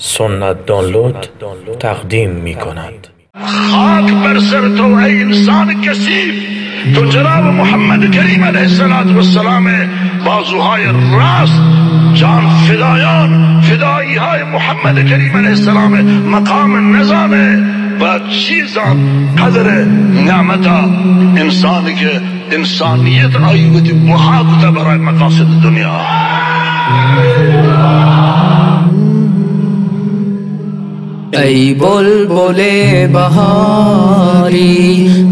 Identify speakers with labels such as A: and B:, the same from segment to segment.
A: سنت دانلود تقدیم می کند.
B: خاک بر سر تو ای انسان کسیف تو جناب محمد کریم علیه السلام بازوهای راست جان فدایان فدایی های محمد کریم علیه السلام مقام نظامه و چیزان قدر نعمتا انسانی که انسانیت آیوتی بها برای مقاصد دنیا.
C: ای بول بولے بہاری،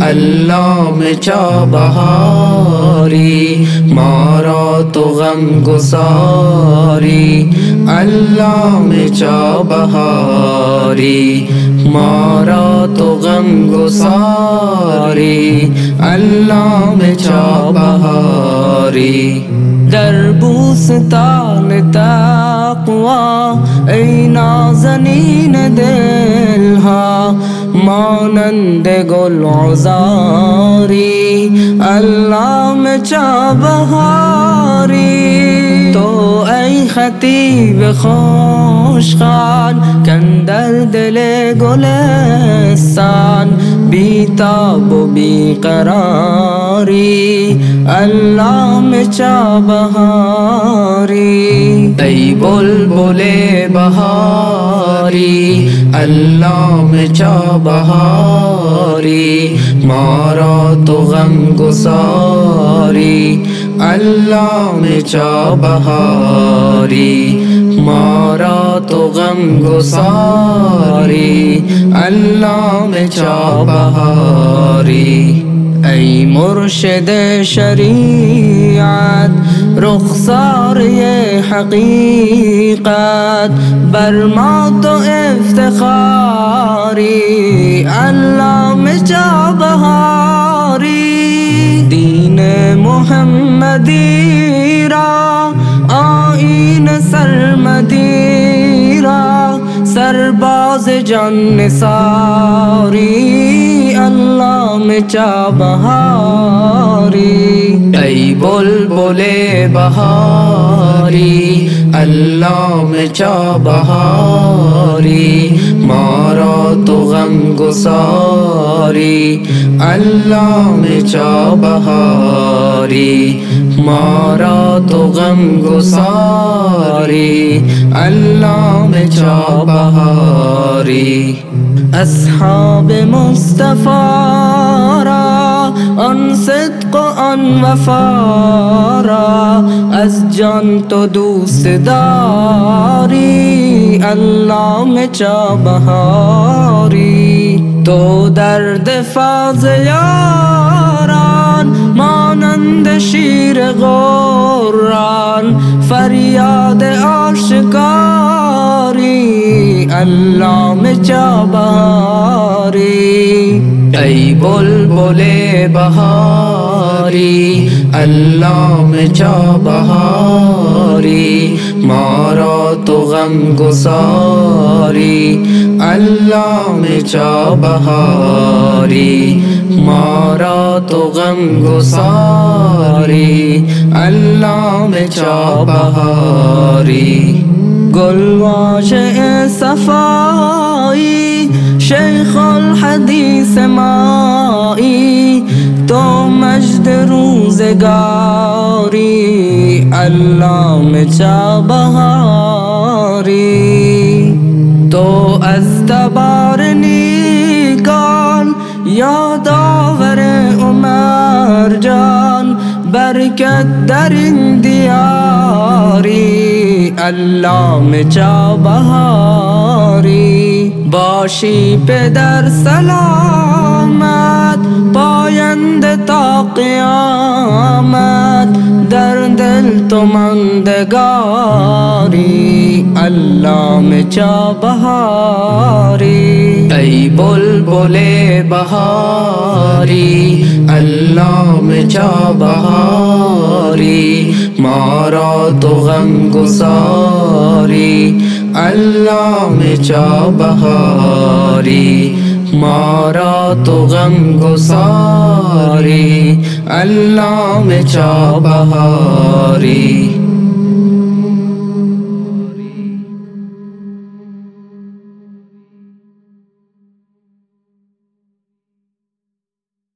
C: اللہ میں چا بہاری، مارا تو غم گساری اللہ میں چا بہاری، مارا تو غم گساری اللہ میں چا بہاری۔ دربوس تالتا تقوا ای نازنین دلها مانند گل عزاری علام چابهاری تو ای خطیب خوشخان کندر دل گلستان بیتاب و بیقراری علام چابهاری ای بلبل بهاری علام چابهاری ما را تو غم گساری علام چابهاری ما را تو غم گساری علام چابهاری ای مرشد شریعت رخسار حقیقت بر ما تو افتخاری. علام جابهاری دین محمدی را آین سرمدی. سرباز جان ساری، اللہ میں چا بہاری۔ ای بول بولے بہاری، اللہ میں چا بہاری۔ مارا تو غم گساری، اللہ میں چا بہاری۔ مارا تو غم گساری علام چابهاری اصحاب مصطفی را آن صدق و آن وفا را. از جان تو دوست داری علام چابهاری تو درد فاز یاران مانند شیر غران فریاد آشکاری علام چابهاری ای بلبل بهاری علام چابهاری ما را تو غم گساری علام چابهاری ما را تو غم گساری علام چابهاری گلواش صفایی شیخ الحدیث مایی تو مجد روزگاری علام چابهاری تو از تبار نیکان یادآور عمر جان برکت در این دیاری علام چابهاری باشی پدر سلامت پاینده تا قیامت در دل تو اللہ چا بہاری، ای بول بولے بہاری، اللہ چا بہاری، مارا تو غم گساری اللہ چا بہاری، مارا تو غم گساری اللہ میں چا بہاری۔